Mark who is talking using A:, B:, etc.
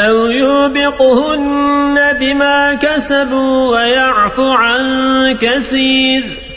A: أو يوبقهن بما كسبوا ويعفو عن كثير